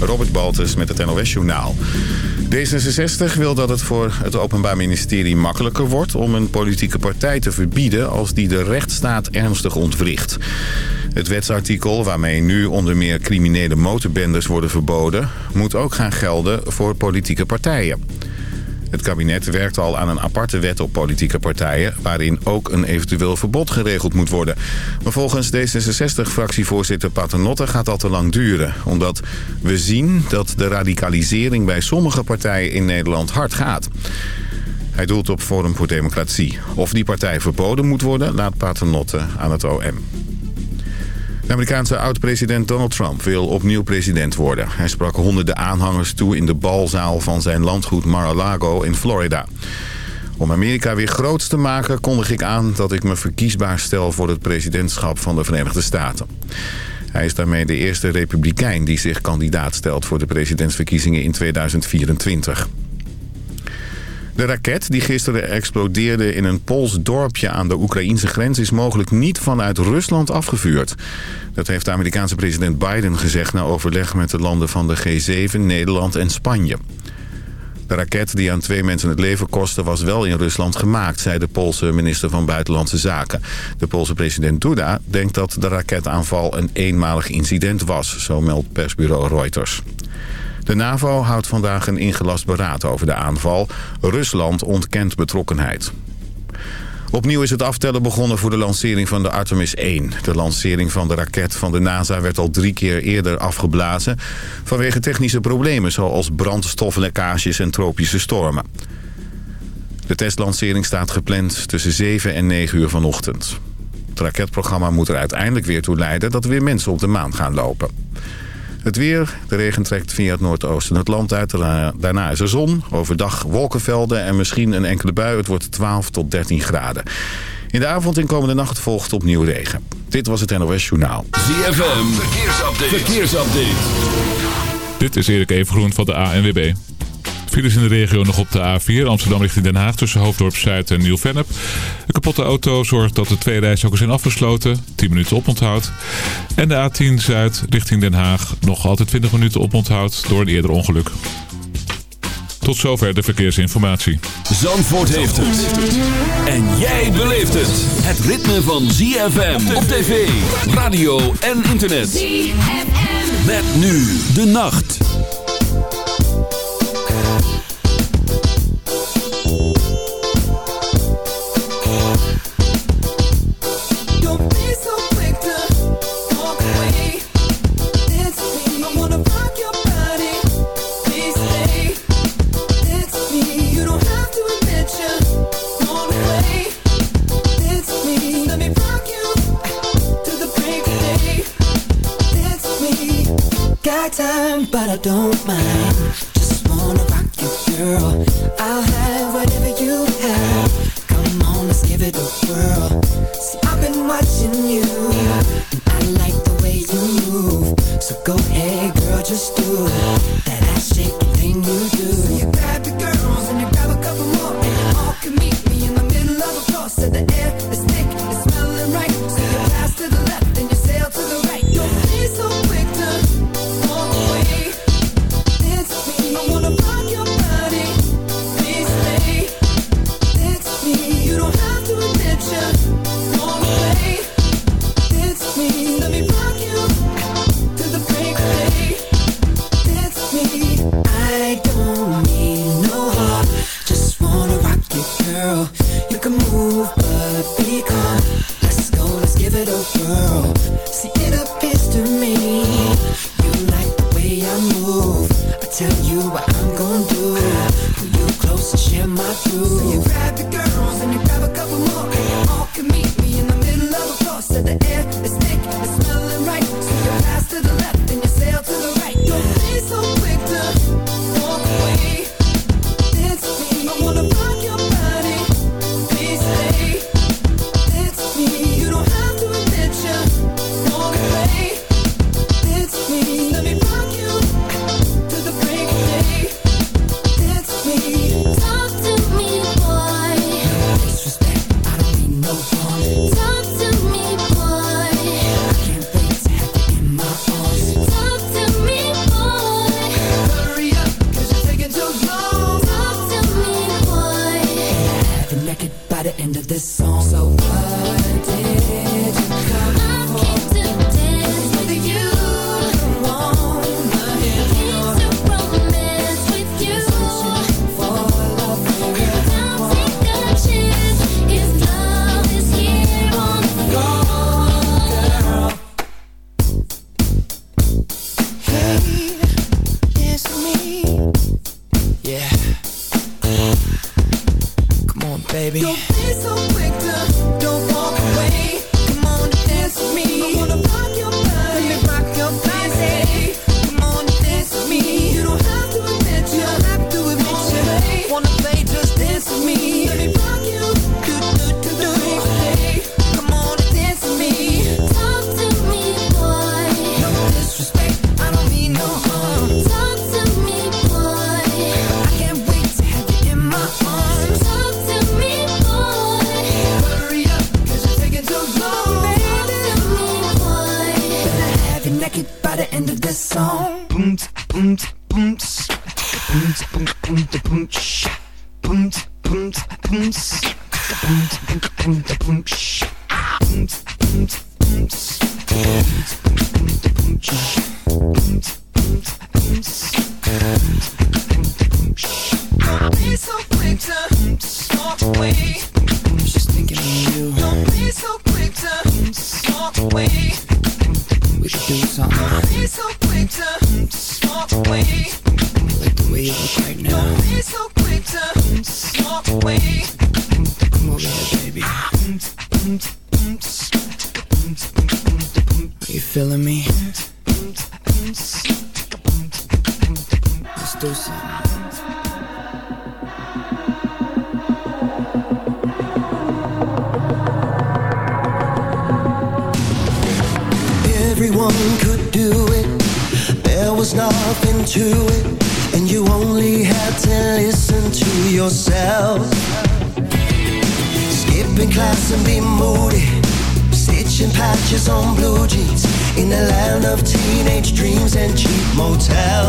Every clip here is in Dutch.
Robert Baltus met het NOS Journaal. D66 wil dat het voor het Openbaar Ministerie makkelijker wordt... om een politieke partij te verbieden als die de rechtsstaat ernstig ontwricht. Het wetsartikel waarmee nu onder meer criminele motorbendes worden verboden... moet ook gaan gelden voor politieke partijen. Het kabinet werkt al aan een aparte wet op politieke partijen... waarin ook een eventueel verbod geregeld moet worden. Maar volgens D66-fractievoorzitter Paternotte gaat dat te lang duren. Omdat we zien dat de radicalisering bij sommige partijen in Nederland hard gaat. Hij doelt op Forum voor Democratie. Of die partij verboden moet worden, laat Paternotte aan het OM. De Amerikaanse oud-president Donald Trump wil opnieuw president worden. Hij sprak honderden aanhangers toe in de balzaal van zijn landgoed Mar-a-Lago in Florida. Om Amerika weer groot te maken kondig ik aan dat ik me verkiesbaar stel voor het presidentschap van de Verenigde Staten. Hij is daarmee de eerste republikein die zich kandidaat stelt voor de presidentsverkiezingen in 2024. De raket die gisteren explodeerde in een Pools dorpje aan de Oekraïnse grens... is mogelijk niet vanuit Rusland afgevuurd. Dat heeft de Amerikaanse president Biden gezegd... na overleg met de landen van de G7, Nederland en Spanje. De raket die aan twee mensen het leven kostte was wel in Rusland gemaakt... zei de Poolse minister van Buitenlandse Zaken. De Poolse president Duda denkt dat de raketaanval een eenmalig incident was... zo meldt persbureau Reuters. De NAVO houdt vandaag een ingelast beraad over de aanval. Rusland ontkent betrokkenheid. Opnieuw is het aftellen begonnen voor de lancering van de Artemis 1. De lancering van de raket van de NASA werd al drie keer eerder afgeblazen... vanwege technische problemen zoals brandstoflekkages en tropische stormen. De testlancering staat gepland tussen 7 en 9 uur vanochtend. Het raketprogramma moet er uiteindelijk weer toe leiden dat er weer mensen op de maan gaan lopen. Het weer, de regen trekt via het noordoosten het land uit. Daarna is er zon, overdag wolkenvelden en misschien een enkele bui. Het wordt 12 tot 13 graden. In de avond en komende nacht volgt opnieuw regen. Dit was het NOS Journaal. ZFM, verkeersupdate. verkeersupdate. Dit is Erik Evengroen van de ANWB. Files in de regio nog op de A4 Amsterdam richting Den Haag tussen Hoofddorp Zuid en Nieuw-Vennep. Een kapotte auto zorgt dat de twee rijstroken zijn afgesloten. 10 minuten oponthoud. En de A10 Zuid richting Den Haag nog altijd 20 minuten oponthoud door een eerder ongeluk. Tot zover de verkeersinformatie. Zandvoort heeft het. En jij beleeft het. Het ritme van ZFM op tv, radio en internet. ZFM. Met nu de nacht. But I don't mind. Girl. I'll have whatever you have. Come on, let's give it a whirl. See, I've been watching you, I like the way you move. So go ahead, girl, just do that so quick to don't walk away. Come on, dance with me. hotel.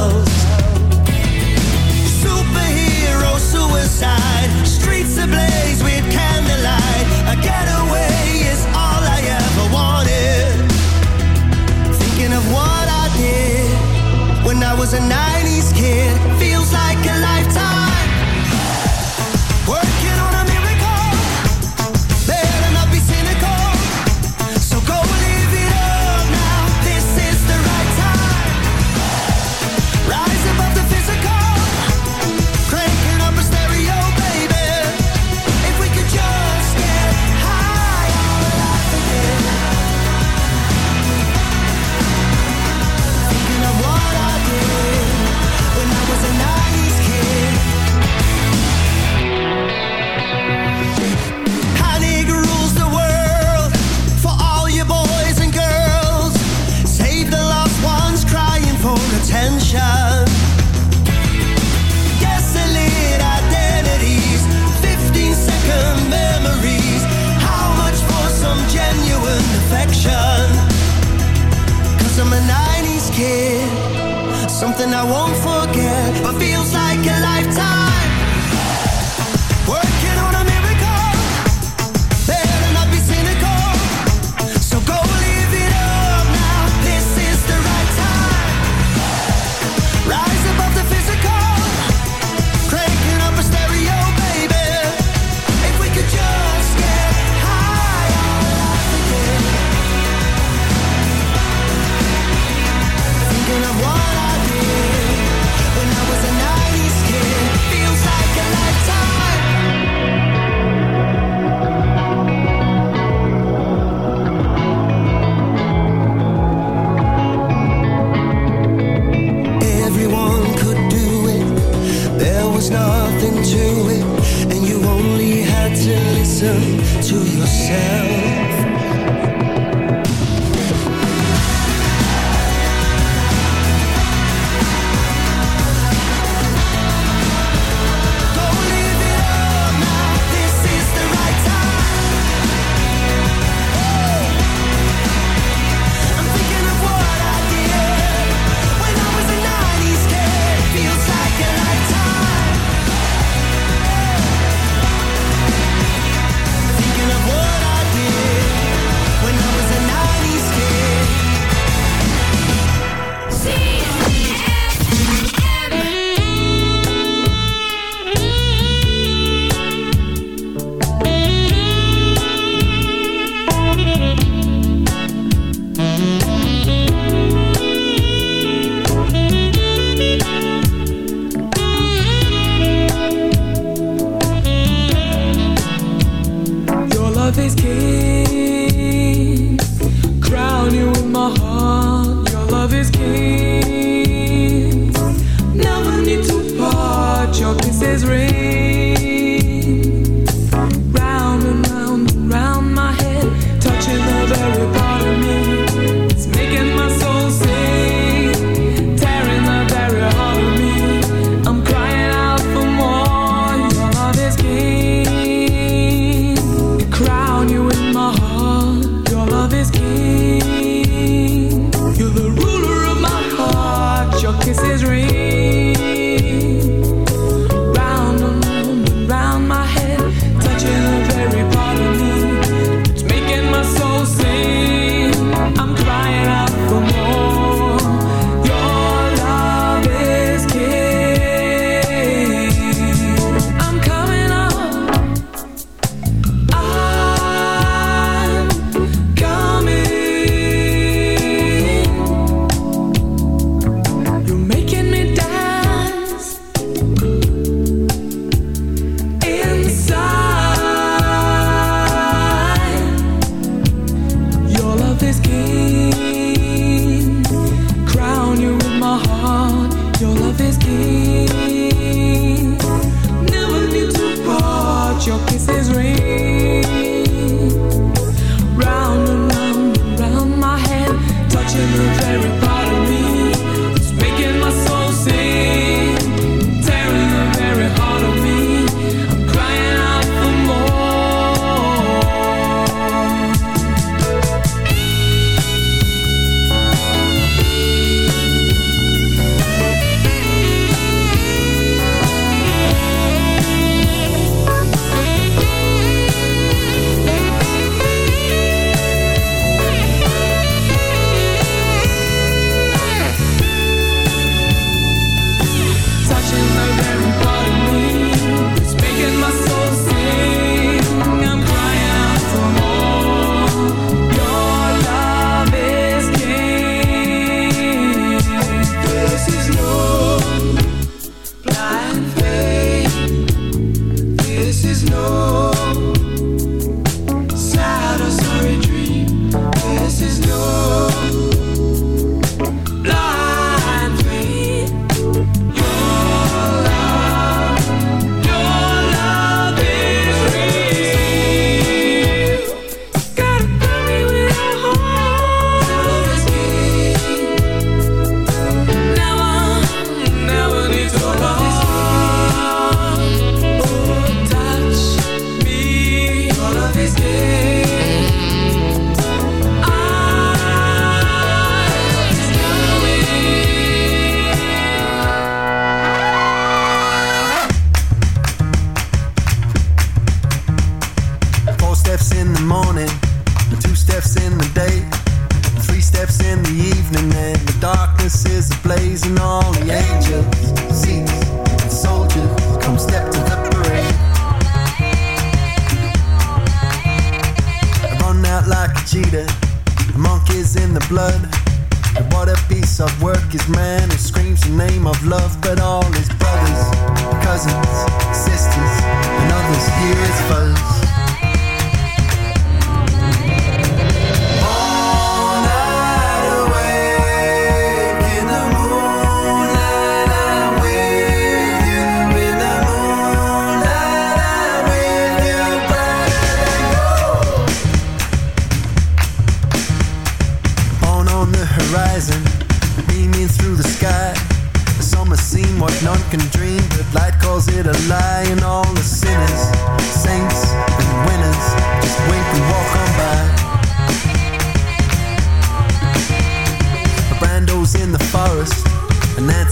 kiss is real.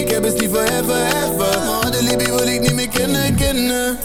ik heb eens die voor ever, ever. Maar de Libby wil ik niet meer kennen, kennen.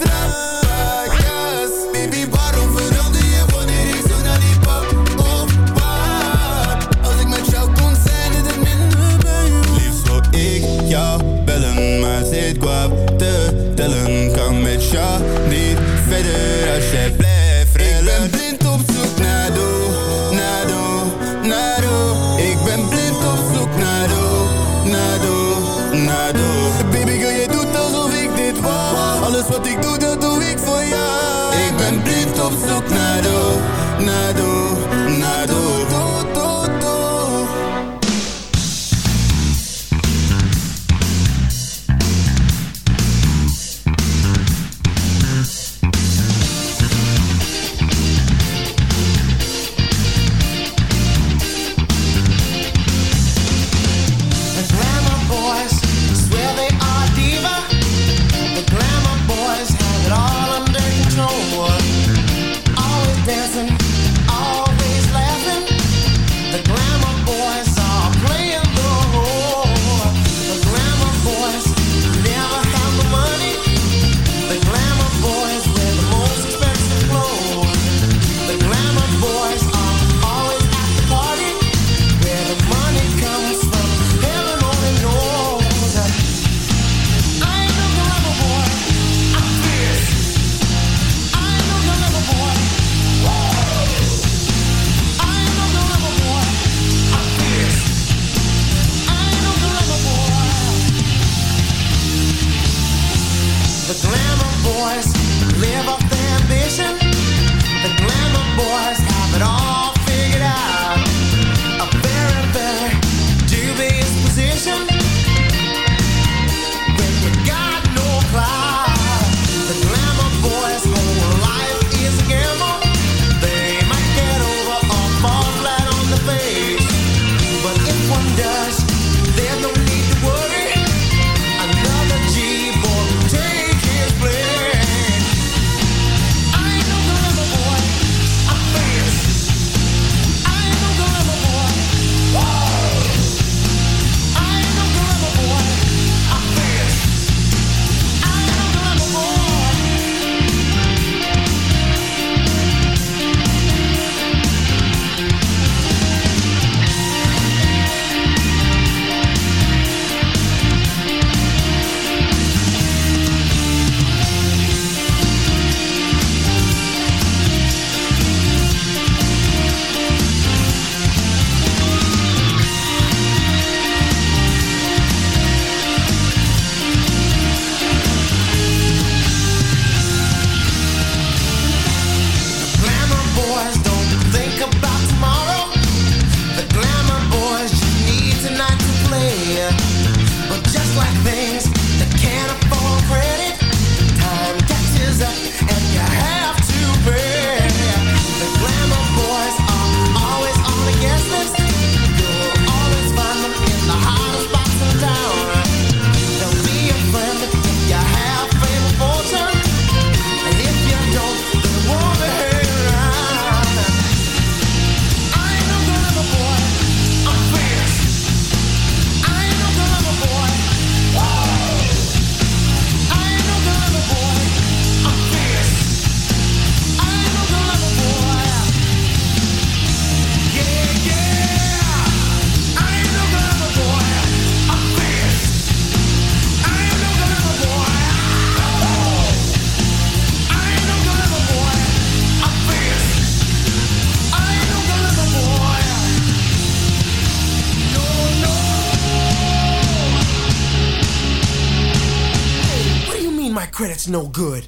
boys have it all. No good.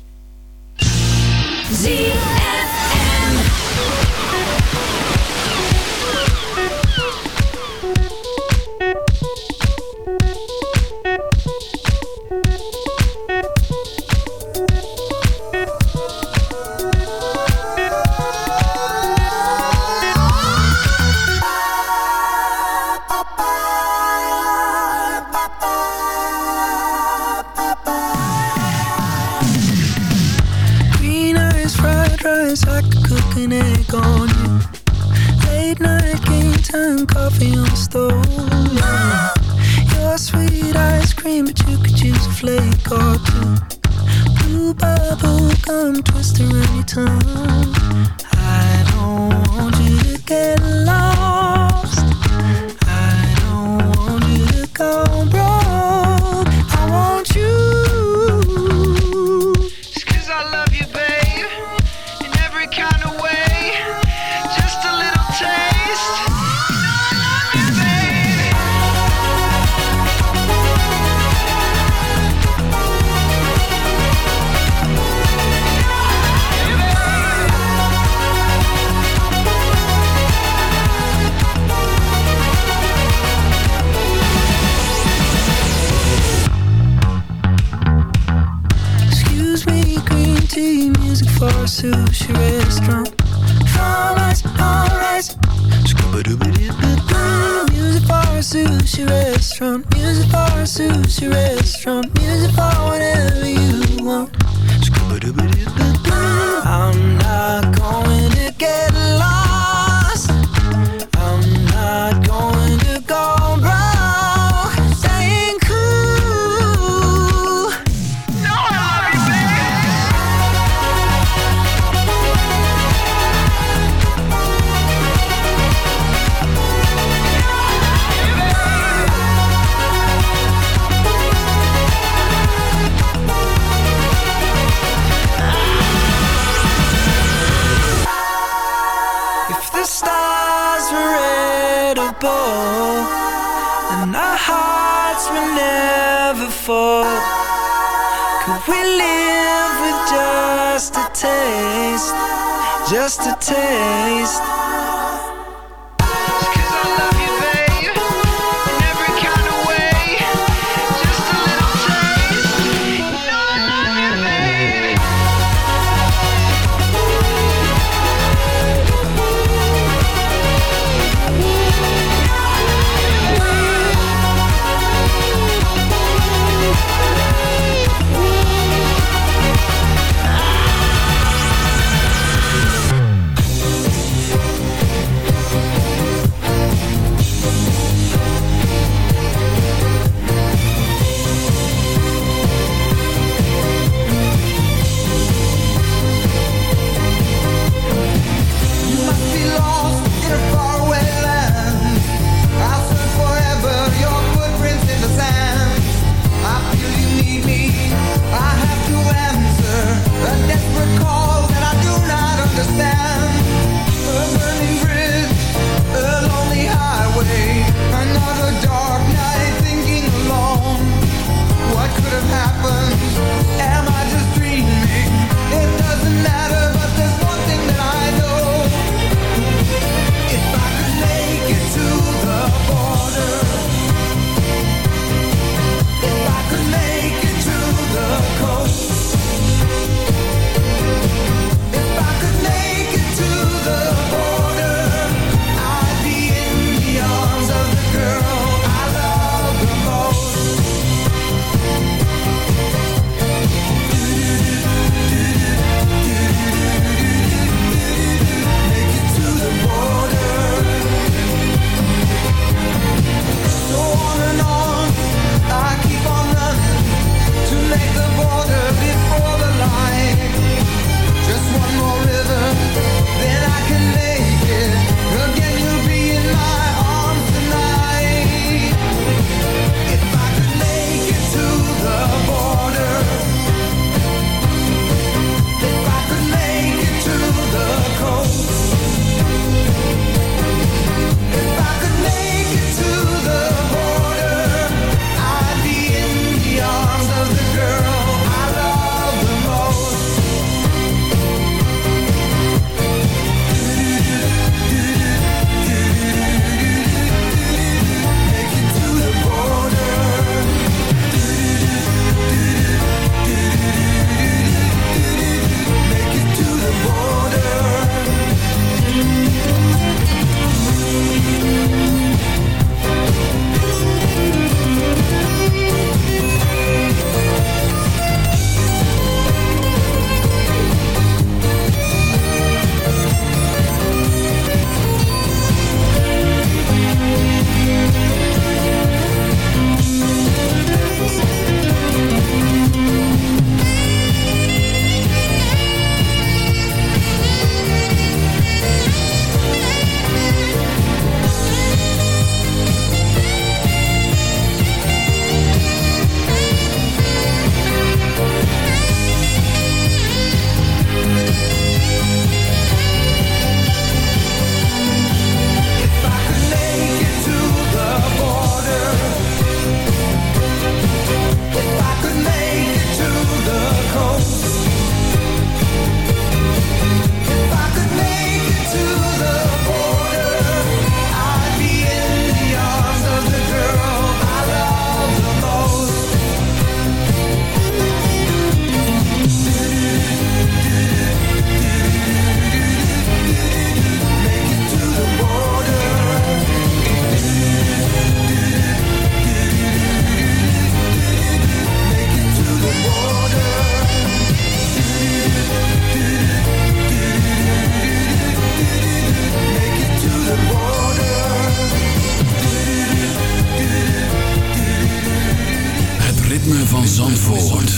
Ritme van Zandvoort.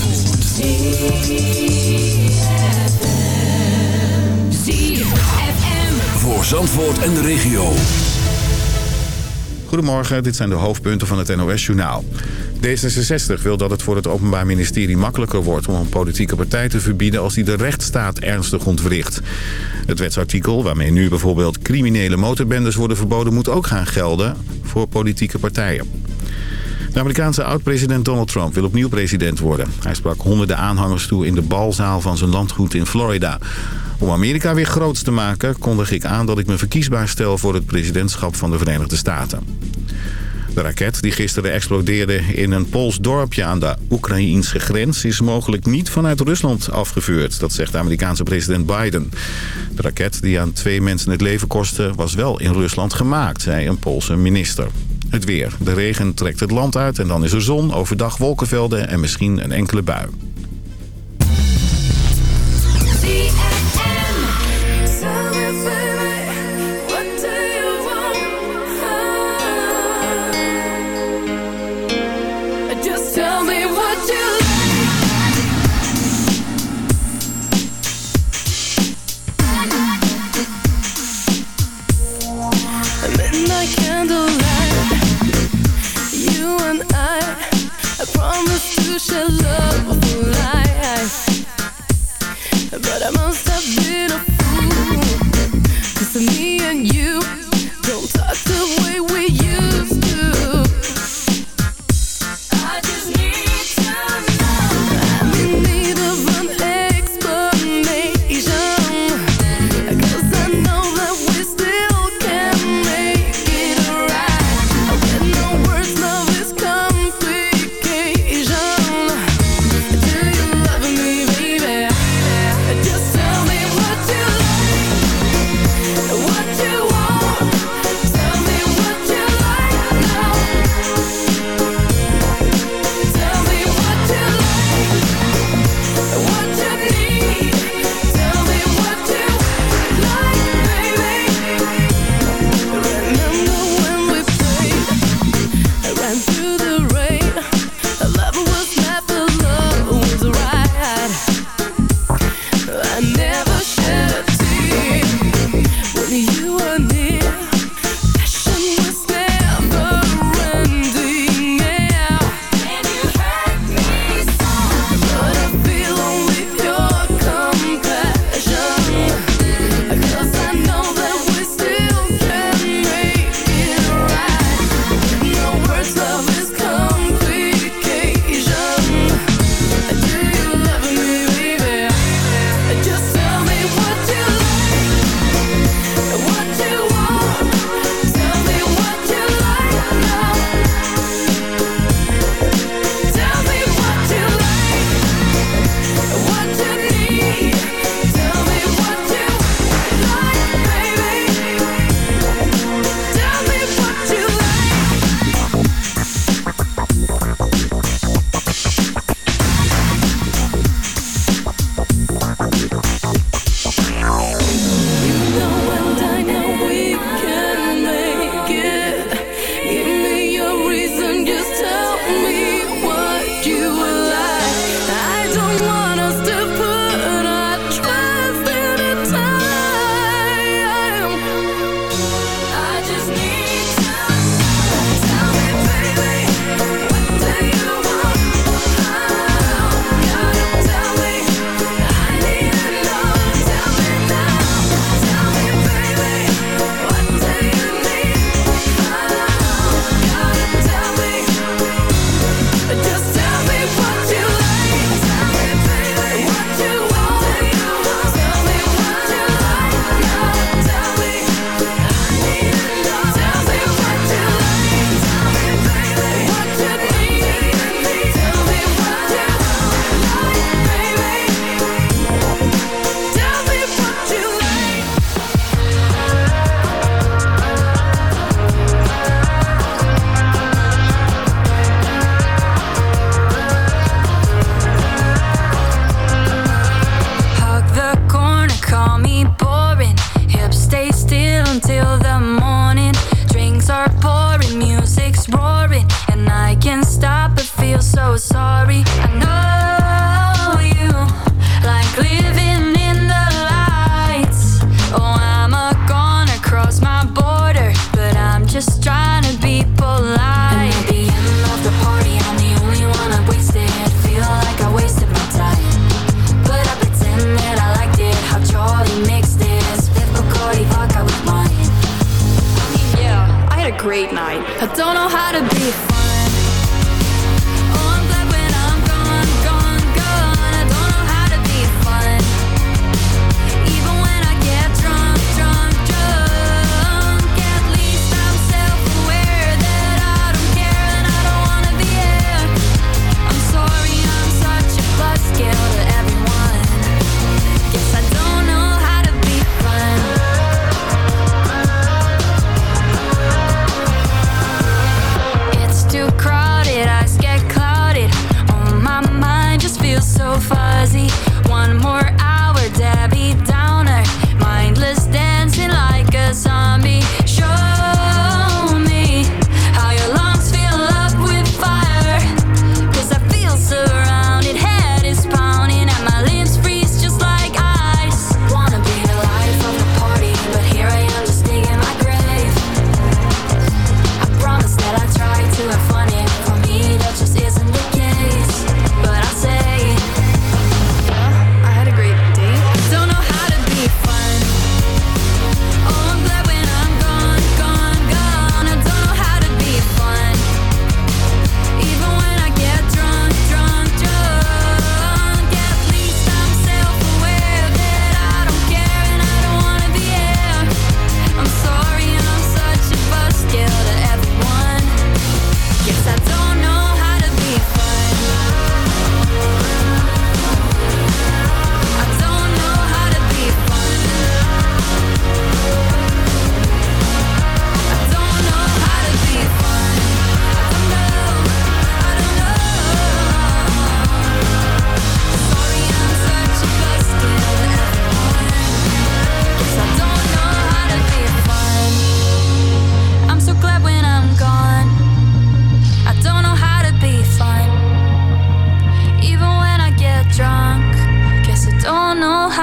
Voor Zandvoort en de regio. Goedemorgen, dit zijn de hoofdpunten van het NOS-journaal. D66 wil dat het voor het Openbaar Ministerie makkelijker wordt... om een politieke partij te verbieden als die de rechtsstaat ernstig ontwricht. Het wetsartikel waarmee nu bijvoorbeeld criminele motorbendes worden verboden... moet ook gaan gelden voor politieke partijen. De Amerikaanse oud-president Donald Trump wil opnieuw president worden. Hij sprak honderden aanhangers toe in de balzaal van zijn landgoed in Florida. Om Amerika weer groot te maken kondig ik aan dat ik me verkiesbaar stel voor het presidentschap van de Verenigde Staten. De raket die gisteren explodeerde in een Pools dorpje aan de Oekraïense grens... is mogelijk niet vanuit Rusland afgevuurd, dat zegt de Amerikaanse president Biden. De raket die aan twee mensen het leven kostte was wel in Rusland gemaakt, zei een Poolse minister. Het weer. De regen trekt het land uit en dan is er zon, overdag wolkenvelden en misschien een enkele bui. love of life But I must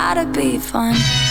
know how to be fun.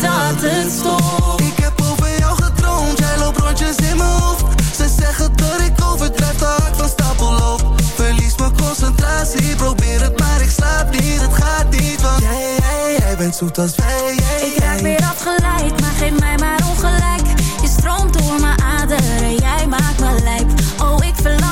dat het stopt. Ik heb over jou gedroomd, jij loopt rondjes in mijn hoofd. Ze zeggen dat ik overdrijf, dat van stapel loop Verlies mijn concentratie, probeer het maar ik slaap niet. Het gaat niet, want jij, jij, jij bent zoet als wij Ik krijg weer afgeleid, maar geef mij maar ongelijk. Je stroomt door mijn aderen, jij maakt me lijp. Oh ik verlang